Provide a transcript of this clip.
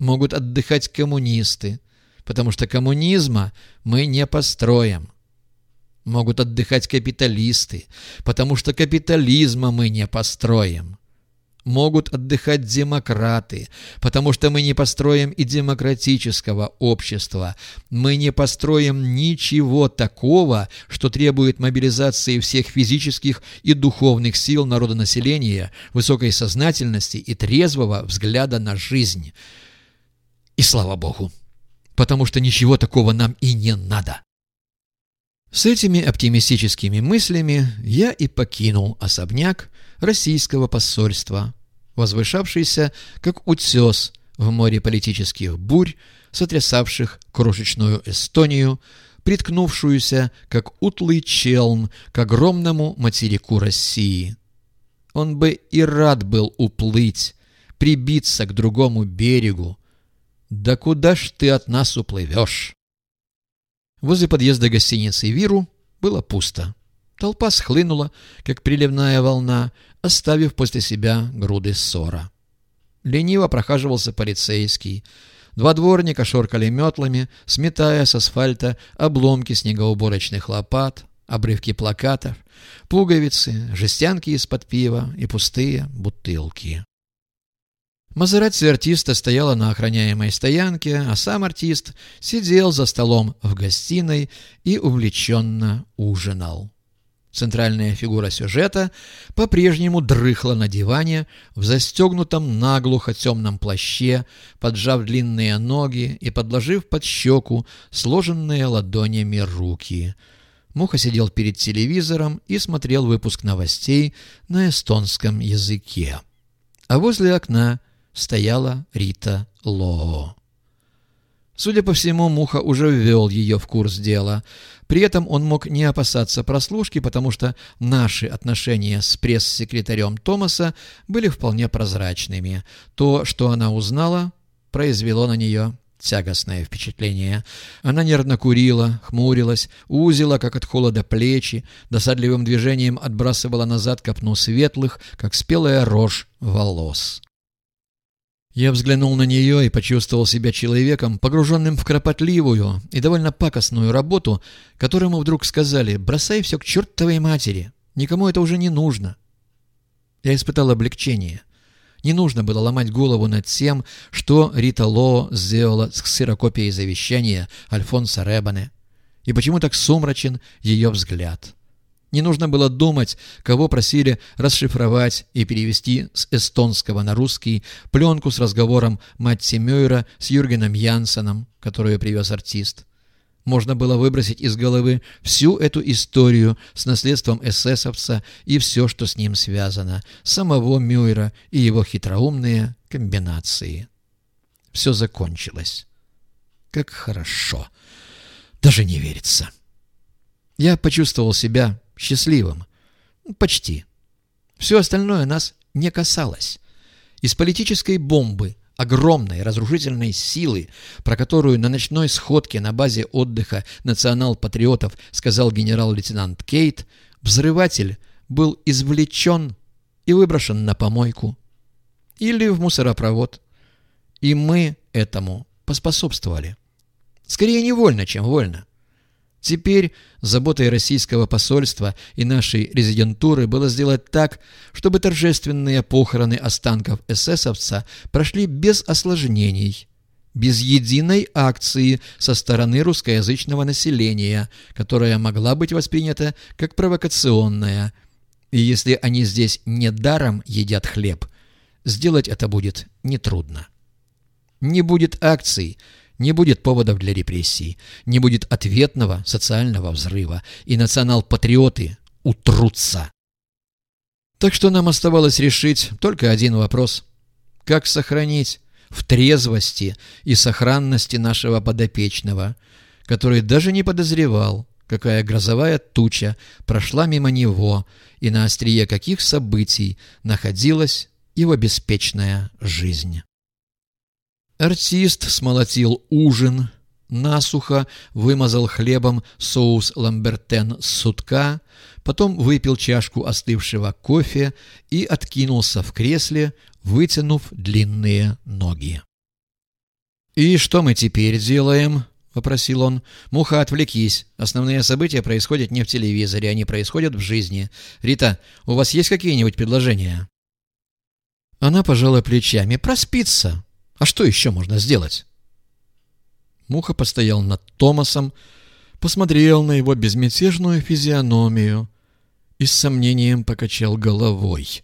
Могут отдыхать коммунисты, потому что коммунизма мы не построим. Могут отдыхать капиталисты, потому что капитализма мы не построим. Могут отдыхать демократы, потому что мы не построим и демократического общества. Мы не построим ничего такого, что требует мобилизации всех физических и духовных сил народонаселения, высокой сознательности и трезвого взгляда на жизнь. И слава Богу, потому что ничего такого нам и не надо. С этими оптимистическими мыслями я и покинул особняк российского посольства, возвышавшийся как утес в море политических бурь, сотрясавших крошечную Эстонию, приткнувшуюся, как утлый челн, к огромному материку России. Он бы и рад был уплыть, прибиться к другому берегу. Да куда ж ты от нас уплывешь? Возле подъезда гостиницы «Виру» было пусто. Толпа схлынула, как приливная волна, оставив после себя груды ссора. Лениво прохаживался полицейский. Два дворника шоркали метлами, сметая с асфальта обломки снегоуборочных лопат, обрывки плакатов, пуговицы, жестянки из-под пива и пустые бутылки. Мазерати артиста стояла на охраняемой стоянке, а сам артист сидел за столом в гостиной и увлеченно ужинал. Центральная фигура сюжета по-прежнему дрыхла на диване в застегнутом наглухо темном плаще, поджав длинные ноги и подложив под щеку сложенные ладонями руки. Муха сидел перед телевизором и смотрел выпуск новостей на эстонском языке. А возле окна стояла Рита Лоо. Судя по всему, Муха уже ввел ее в курс дела. При этом он мог не опасаться прослушки, потому что наши отношения с пресс-секретарем Томаса были вполне прозрачными. То, что она узнала, произвело на нее тягостное впечатление. Она нервно курила, хмурилась, узила, как от холода, плечи, досадливым движением отбрасывала назад копну светлых, как спелая рожь, волос. Я взглянул на нее и почувствовал себя человеком, погруженным в кропотливую и довольно пакостную работу, которому вдруг сказали «бросай все к чертовой матери, никому это уже не нужно». Я испытал облегчение. Не нужно было ломать голову над тем, что Рита Ло сделала с ксерокопией завещания Альфонса Ребане, и почему так сумрачен ее взгляд. Не нужно было думать, кого просили расшифровать и перевести с эстонского на русский пленку с разговором Матти Мюйра с Юргеном Янсеном, которую привез артист. Можно было выбросить из головы всю эту историю с наследством эсэсовца и все, что с ним связано, самого Мюйра и его хитроумные комбинации. Все закончилось. Как хорошо. Даже не верится. Я почувствовал себя счастливым. Почти. Все остальное нас не касалось. Из политической бомбы, огромной разрушительной силы, про которую на ночной сходке на базе отдыха национал-патриотов сказал генерал-лейтенант Кейт, взрыватель был извлечен и выброшен на помойку или в мусоропровод. И мы этому поспособствовали. Скорее невольно, чем вольно. Теперь заботой российского посольства и нашей резидентуры было сделать так, чтобы торжественные похороны останков эсэсовца прошли без осложнений, без единой акции со стороны русскоязычного населения, которая могла быть воспринята как провокационная. И если они здесь не даром едят хлеб, сделать это будет нетрудно. Не будет акций – не будет поводов для репрессий, не будет ответного социального взрыва, и национал-патриоты утрутся. Так что нам оставалось решить только один вопрос. Как сохранить в трезвости и сохранности нашего подопечного, который даже не подозревал, какая грозовая туча прошла мимо него и на острие каких событий находилась его беспечная жизнь. Артист смолотил ужин, насухо вымазал хлебом соус ламбертен с сутка, потом выпил чашку остывшего кофе и откинулся в кресле, вытянув длинные ноги. «И что мы теперь делаем?» — вопросил он. «Муха, отвлекись. Основные события происходят не в телевизоре, они происходят в жизни. Рита, у вас есть какие-нибудь предложения?» Она пожала плечами. «Проспится. А что еще можно сделать?» Муха постоял над Томасом, посмотрел на его безмятежную физиономию и с сомнением покачал головой.